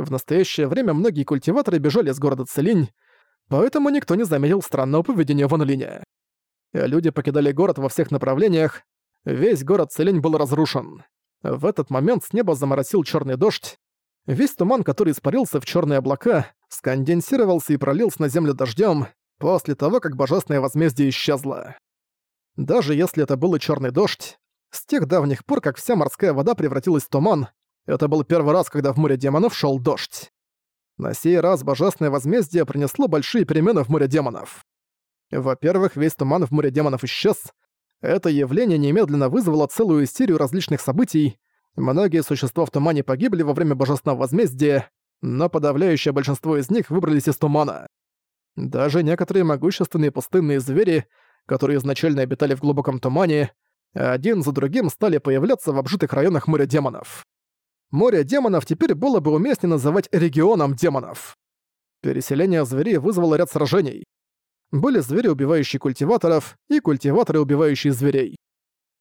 В настоящее время многие культиваторы бежали с города Целинь, поэтому никто не заметил странного поведения Ван Линя. Люди покидали город во всех направлениях, весь город Целинь был разрушен. В этот момент с неба заморосил черный дождь. Весь туман, который испарился в черные облака, сконденсировался и пролился на землю дождем после того, как божественное возмездие исчезло. Даже если это был черный дождь, с тех давних пор, как вся морская вода превратилась в туман, это был первый раз, когда в море демонов шел дождь. На сей раз божественное возмездие принесло большие перемены в море демонов. Во-первых, весь туман в море демонов исчез. Это явление немедленно вызвало целую серию различных событий. Многие существа в тумане погибли во время божественного возмездия, но подавляющее большинство из них выбрались из тумана. Даже некоторые могущественные пустынные звери, которые изначально обитали в глубоком тумане, один за другим стали появляться в обжитых районах моря демонов. Море демонов теперь было бы уместнее называть регионом демонов. Переселение зверей вызвало ряд сражений. Были звери, убивающие культиваторов, и культиваторы, убивающие зверей.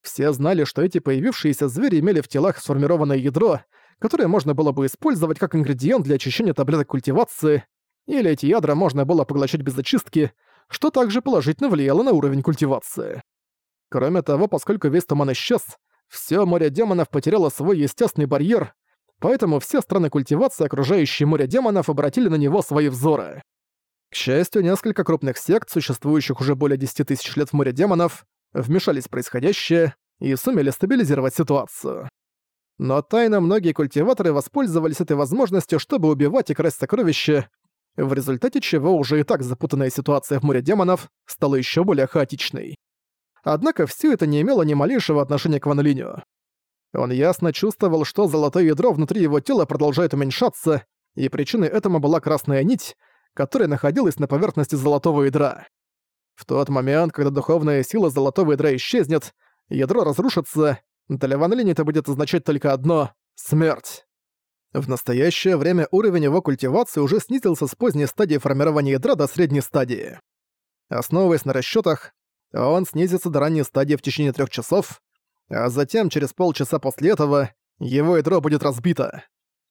Все знали, что эти появившиеся звери имели в телах сформированное ядро, которое можно было бы использовать как ингредиент для очищения таблеток культивации, или эти ядра можно было поглощать без очистки, что также положительно влияло на уровень культивации. Кроме того, поскольку весь туман исчез, все море демонов потеряло свой естественный барьер, поэтому все страны культивации, окружающие море демонов, обратили на него свои взоры. К счастью, несколько крупных сект, существующих уже более 10 тысяч лет в море демонов, вмешались в происходящее и сумели стабилизировать ситуацию. Но тайно многие культиваторы воспользовались этой возможностью, чтобы убивать и красть сокровища, в результате чего уже и так запутанная ситуация в море демонов стала еще более хаотичной. Однако все это не имело ни малейшего отношения к Ван Линю. Он ясно чувствовал, что золотое ядро внутри его тела продолжает уменьшаться, и причиной этому была красная нить, которая находилась на поверхности золотого ядра. В тот момент, когда духовная сила золотого ядра исчезнет, ядро разрушится, для Ван Линь это будет означать только одно — смерть. В настоящее время уровень его культивации уже снизился с поздней стадии формирования ядра до средней стадии. Основываясь на расчетах, он снизится до ранней стадии в течение трех часов, а затем через полчаса после этого его ядро будет разбито.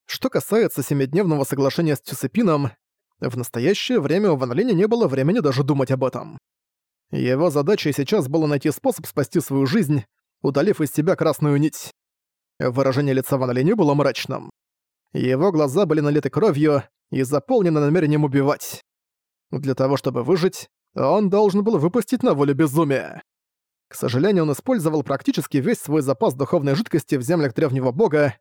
Что касается семидневного соглашения с Цюсепином, в настоящее время у Ван Линя не было времени даже думать об этом. Его задачей сейчас было найти способ спасти свою жизнь, удалив из себя красную нить. Выражение лица Ван Линя было мрачным. Его глаза были налиты кровью и заполнены намерением убивать. Для того, чтобы выжить, он должен был выпустить на волю безумия. К сожалению, он использовал практически весь свой запас духовной жидкости в землях древнего бога.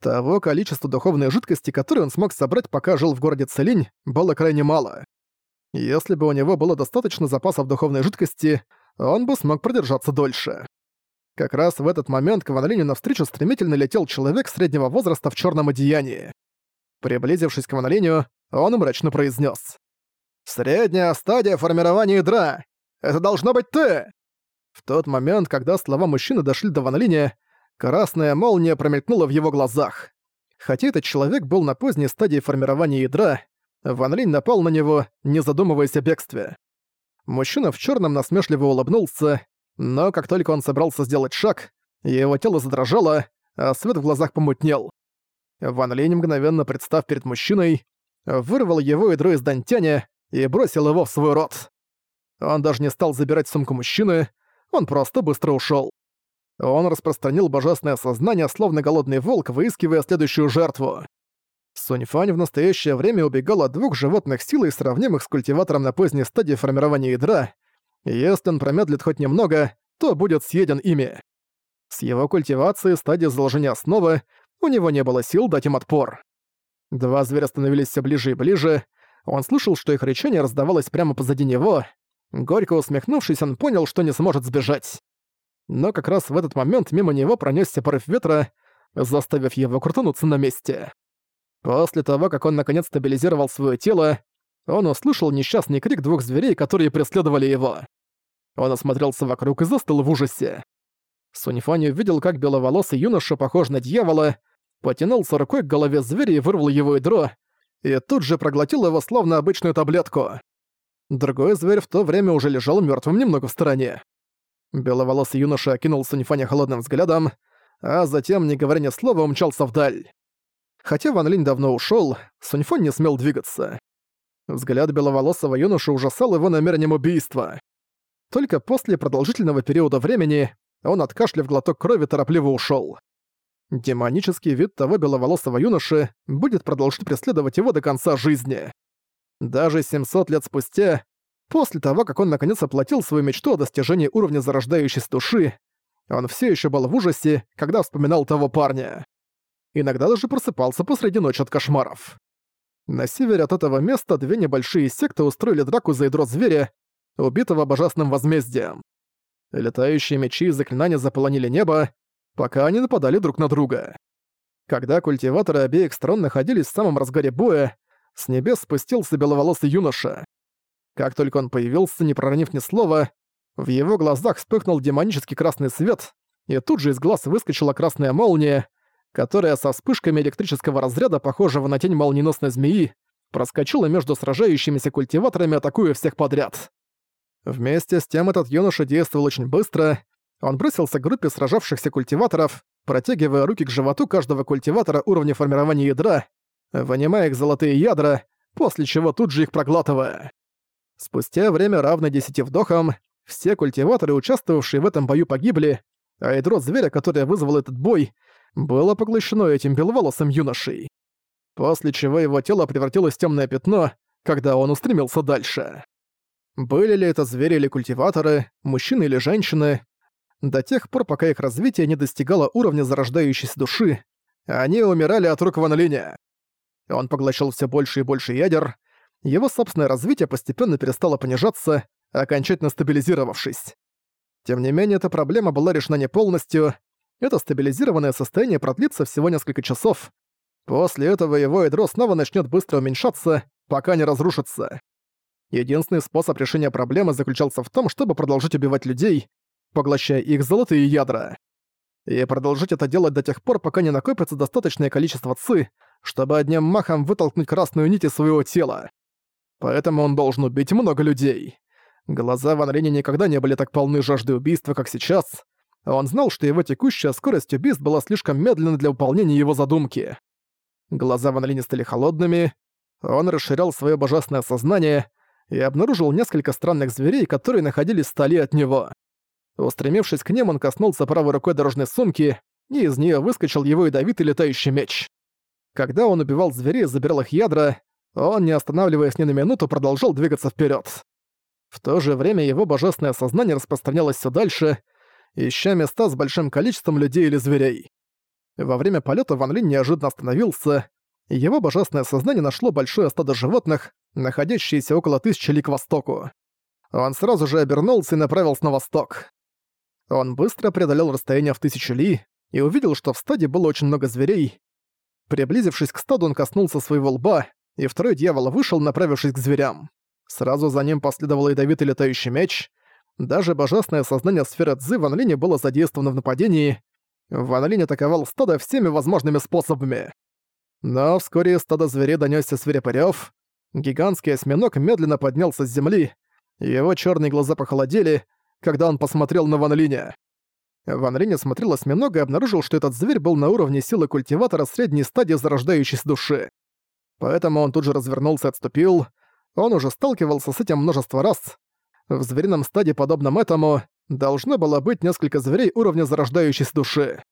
Того количества духовной жидкости, которое он смог собрать, пока жил в городе Целинь, было крайне мало. Если бы у него было достаточно запасов духовной жидкости, он бы смог продержаться дольше. Как раз в этот момент к Ван Линю навстречу стремительно летел человек среднего возраста в черном одеянии. Приблизившись к Ван Линю, он мрачно произнес: «Средняя стадия формирования ядра! Это должно быть ты!» В тот момент, когда слова мужчины дошли до Ван красная молния промелькнула в его глазах. Хотя этот человек был на поздней стадии формирования ядра, Ван Линь напал на него, не задумываясь о бегстве. Мужчина в черном насмешливо улыбнулся, но как только он собрался сделать шаг, его тело задрожало, а свет в глазах помутнел. Ван Линь, мгновенно представ перед мужчиной, вырвал его ядро из дантяня и бросил его в свой рот. Он даже не стал забирать сумку мужчины, он просто быстро ушел. Он распространил божественное сознание, словно голодный волк, выискивая следующую жертву. Суньфань в настоящее время убегал от двух животных силой, сравнимых с культиватором на поздней стадии формирования ядра. Если он промедлит хоть немного, то будет съеден ими. С его культивацией стадии заложения основы у него не было сил дать им отпор. Два зверя становились все ближе и ближе, он слышал, что их рычание раздавалось прямо позади него. Горько усмехнувшись, он понял, что не сможет сбежать. Но как раз в этот момент мимо него пронесся порыв ветра, заставив его крутануться на месте. После того, как он наконец стабилизировал свое тело, он услышал несчастный крик двух зверей, которые преследовали его. Он осмотрелся вокруг и застыл в ужасе. Суньфани увидел, как беловолосый юноша, похож на дьявола, потянулся рукой к голове зверя и вырвал его ядро, и тут же проглотил его словно обычную таблетку. Другой зверь в то время уже лежал мертвым немного в стороне. Беловолосый юноша окинул Суньфаня холодным взглядом, а затем, не говоря ни слова, умчался вдаль. Хотя Ван Линь давно ушёл, Суньфон не смел двигаться. Взгляд беловолосого юноши ужасал его намерением убийства. Только после продолжительного периода времени он, откашляв глоток крови, торопливо ушёл. Демонический вид того беловолосого юноши будет продолжить преследовать его до конца жизни. Даже 700 лет спустя, после того, как он наконец оплатил свою мечту о достижении уровня зарождающейся души, он все еще был в ужасе, когда вспоминал того парня. Иногда даже просыпался посреди ночи от кошмаров. На севере от этого места две небольшие секты устроили драку за ядро зверя, убитого божественным возмездием. Летающие мечи и заклинания заполонили небо, пока они нападали друг на друга. Когда культиваторы обеих сторон находились в самом разгаре боя, с небес спустился беловолосый юноша. Как только он появился, не проронив ни слова, в его глазах вспыхнул демонический красный свет, и тут же из глаз выскочила красная молния, которая со вспышками электрического разряда, похожего на тень молниеносной змеи, проскочила между сражающимися культиваторами, атакуя всех подряд. Вместе с тем этот юноша действовал очень быстро. Он бросился к группе сражавшихся культиваторов, протягивая руки к животу каждого культиватора уровня формирования ядра, вынимая их золотые ядра, после чего тут же их проглатывая. Спустя время, равное десяти вдохам, все культиваторы, участвовавшие в этом бою, погибли, а ядро зверя, которое вызвало этот бой, было поглощено этим беловолосым юношей. После чего его тело превратилось в темное пятно, когда он устремился дальше. Были ли это звери или культиваторы, мужчины или женщины, до тех пор, пока их развитие не достигало уровня зарождающейся души, они умирали от рук Ван Линя. Он поглощал все больше и больше ядер, его собственное развитие постепенно перестало понижаться, окончательно стабилизировавшись. Тем не менее, эта проблема была решена не полностью. Это стабилизированное состояние продлится всего несколько часов. После этого его ядро снова начнет быстро уменьшаться, пока не разрушится. Единственный способ решения проблемы заключался в том, чтобы продолжить убивать людей, поглощая их золотые ядра. И продолжить это делать до тех пор, пока не накопится достаточное количество ци, чтобы одним махом вытолкнуть красную нить из своего тела. Поэтому он должен убить много людей. Глаза Ван Линя никогда не были так полны жажды убийства, как сейчас. Он знал, что его текущая скорость убийств была слишком медленна для выполнения его задумки. Глаза Ван Линя стали холодными, он расширял свое божественное сознание и обнаружил несколько странных зверей, которые находились в столе от него. Устремившись к ним, он коснулся правой рукой дорожной сумки, и из нее выскочил его ядовитый летающий меч. Когда он убивал зверей и забирал их ядра, он, не останавливаясь ни на минуту, продолжал двигаться вперед. В то же время его божественное сознание распространялось все дальше, ища места с большим количеством людей или зверей. Во время полета Ван Линь неожиданно остановился, и его божественное сознание нашло большое стадо животных, находящиеся около тысячи ли к востоку. Он сразу же обернулся и направился на восток. Он быстро преодолел расстояние в тысячу ли и увидел, что в стаде было очень много зверей. Приблизившись к стаду, он коснулся своего лба, и второй дьявол вышел, направившись к зверям. Сразу за ним последовал ядовитый летающий меч. Даже божественное сознание сферы Цзы Ван Линь было задействовано в нападении. Ван Линь атаковал стадо всеми возможными способами. Но вскоре стадо зверей донёсся свирепый. Гигантский осьминог медленно поднялся с земли. Его чёрные глаза похолодели, когда он посмотрел на Ван Линя. Ван Линь осмотрел осьминога и обнаружил, что этот зверь был на уровне силы культиватора средней стадии зарождающейся души. Поэтому он тут же развернулся и отступил. Он уже сталкивался с этим множество раз. В зверином стаде, подобном этому, должно было быть несколько зверей уровня зарождающейся души.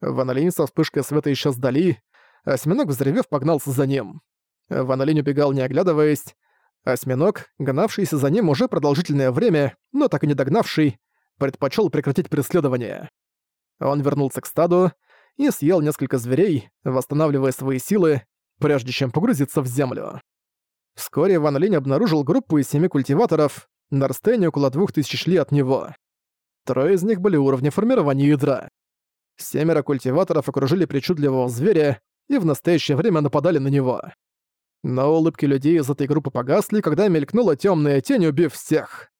Ван Линь со вспышкой света исчез вдали, осьминог, взревев, погнался за ним. Ван Линь убегал, не оглядываясь. Осьминог, гнавшийся за ним уже продолжительное время, но так и не догнавший, предпочел прекратить преследование. Он вернулся к стаду и съел несколько зверей, восстанавливая свои силы, прежде чем погрузиться в землю. Вскоре Ван Линь обнаружил группу из семи культиваторов на расстоянии около двух тысяч ли от него. Трое из них были уровня формирования ядра. Семеро культиваторов окружили причудливого зверя и в настоящее время нападали на него. Но улыбки людей из этой группы погасли, когда мелькнула темная тень, убив всех.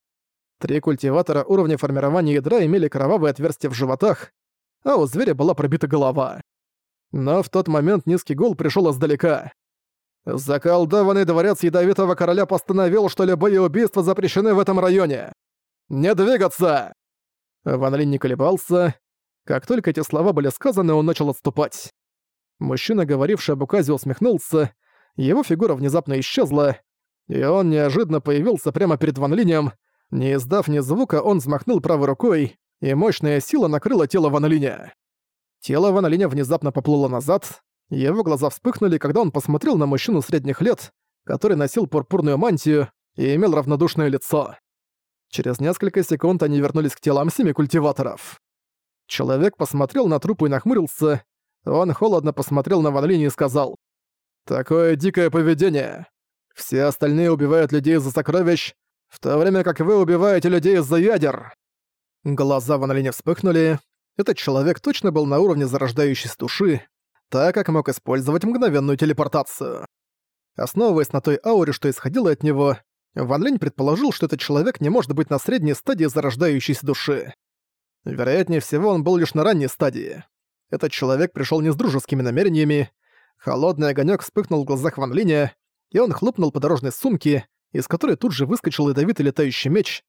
Три культиватора уровня формирования ядра имели кровавые отверстия в животах, а у зверя была пробита голова. Но в тот момент низкий гул пришел издалека. Заколдованный дворец Ядовитого Короля постановил, что любые убийства запрещены в этом районе. Не двигаться! Ван Линь не колебался. Как только эти слова были сказаны, он начал отступать. Мужчина, говоривший об указе, усмехнулся, его фигура внезапно исчезла, и он неожиданно появился прямо перед Ван Линем. Не издав ни звука, он взмахнул правой рукой, и мощная сила накрыла тело Ван. Тело Ван внезапно поплыло назад, его глаза вспыхнули, когда он посмотрел на мужчину средних лет, который носил пурпурную мантию и имел равнодушное лицо. Через несколько секунд они вернулись к телам семи культиваторов. Человек посмотрел на трупы и нахмурился. Он холодно посмотрел на Ван и сказал, «Такое дикое поведение. Все остальные убивают людей из-за сокровищ, в то время как вы убиваете людей из-за ядер». Глаза Ван Линя вспыхнули. Этот человек точно был на уровне зарождающейся души, так как мог использовать мгновенную телепортацию. Основываясь на той ауре, что исходило от него, Ван Линь предположил, что этот человек не может быть на средней стадии зарождающейся души. Вероятнее всего, он был лишь на ранней стадии. Этот человек пришел не с дружескими намерениями. Холодный огонек вспыхнул в глазах Ван Линя, и он хлопнул по дорожной сумке, из которой тут же выскочил ядовитый летающий меч,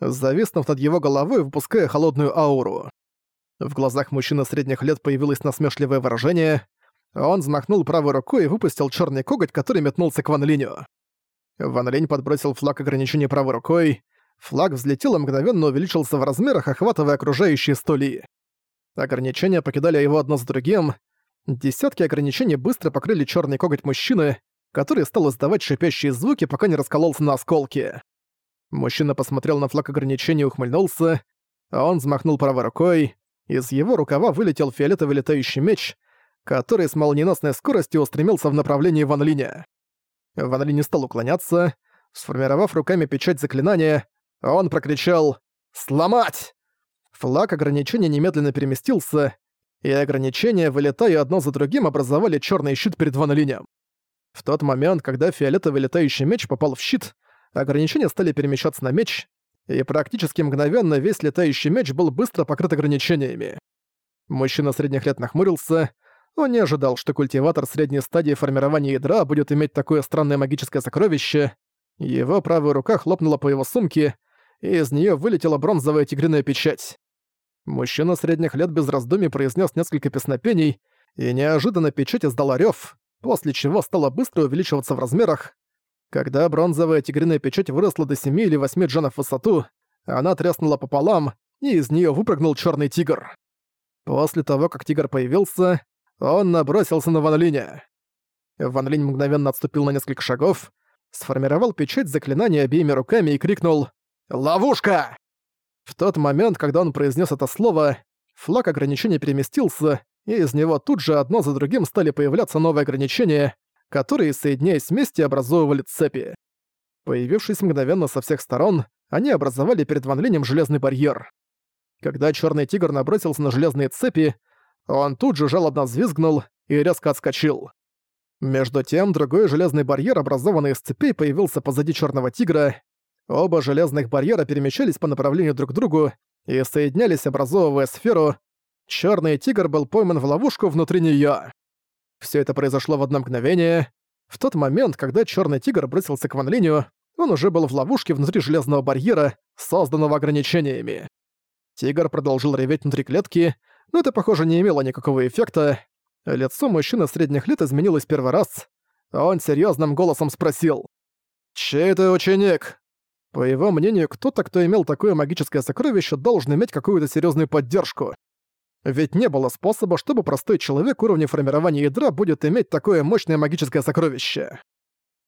зависнув над его головой, выпуская холодную ауру. В глазах мужчины средних лет появилось насмешливое выражение. Он взмахнул правой рукой и выпустил черный коготь, который метнулся к Ван Линю. Ван Линь подбросил флаг ограничения правой рукой. Флаг взлетел и мгновенно увеличился в размерах, охватывая окружающие столи. Ограничения покидали его одно за другим. Десятки ограничений быстро покрыли черный коготь мужчины, который стал издавать шипящие звуки, пока не раскололся на осколки. Мужчина посмотрел на флаг ограничения и ухмыльнулся, а он взмахнул правой рукой. Из его рукава вылетел фиолетовый летающий меч, который с молниеносной скоростью устремился в направлении Ван Линя. Ван Ли не стал уклоняться. Сформировав руками печать заклинания, он прокричал «Сломать!». Флаг ограничения немедленно переместился, и ограничения, вылетая одно за другим, образовали черный щит перед Ван Линем. В тот момент, когда фиолетовый летающий меч попал в щит, ограничения стали перемещаться на меч, и практически мгновенно весь летающий меч был быстро покрыт ограничениями. Мужчина средних лет нахмурился, он не ожидал, что культиватор средней стадии формирования ядра будет иметь такое странное магическое сокровище. Его правая рука хлопнула по его сумке, и из нее вылетела бронзовая тигриная печать. Мужчина средних лет без раздумий произнес несколько песнопений, и неожиданно печать издала рёв, после чего стала быстро увеличиваться в размерах. Когда бронзовая тигриная печать выросла до 7 или 8 джанов в высоту, она треснула пополам, и из нее выпрыгнул черный тигр. После того, как тигр появился, он набросился на Ван Линя. Ван Линь мгновенно отступил на несколько шагов, сформировал печать заклинания обеими руками и крикнул «Ловушка!». В тот момент, когда он произнес это слово, флаг ограничения переместился, и из него тут же одно за другим стали появляться новые ограничения, которые, соединяясь вместе, образовывали цепи. Появившись мгновенно со всех сторон, они образовали перед Ван Линем железный барьер. Когда черный тигр набросился на железные цепи, он тут же жалобно взвизгнул и резко отскочил. Между тем, другой железный барьер, образованный из цепей, появился позади черного тигра. Оба железных барьера перемещались по направлению друг к другу и соединялись, образовывая сферу. Черный тигр был пойман в ловушку внутри нее. Все это произошло в одно мгновение. В тот момент, когда черный тигр бросился к Ван Линю, он уже был в ловушке внутри железного барьера, созданного ограничениями. Тигр продолжил реветь внутри клетки, но это, похоже, не имело никакого эффекта. Лицо мужчины средних лет изменилось первый раз. Он серьезным голосом спросил. «Чей ты ученик?» По его мнению, кто-то, кто имел такое магическое сокровище, должен иметь какую-то серьезную поддержку. Ведь не было способа, чтобы простой человек уровня формирования ядра будет иметь такое мощное магическое сокровище.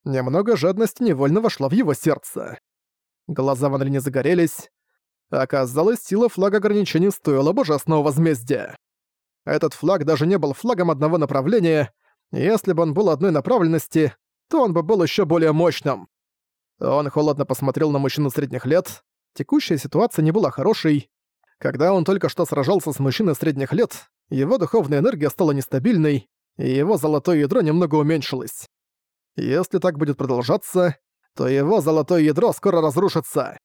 Немного жадности невольно вошла в его сердце. Глаза Ван Линя загорелись. Оказалось, сила флага ограничений стоила божественного возмездия. Этот флаг даже не был флагом одного направления, если бы он был одной направленности, то он бы был еще более мощным. Он холодно посмотрел на мужчину средних лет. Текущая ситуация не была хорошей. Когда он только что сражался с мужчиной средних лет, его духовная энергия стала нестабильной, и его золотое ядро немного уменьшилось. Если так будет продолжаться, то его золотое ядро скоро разрушится.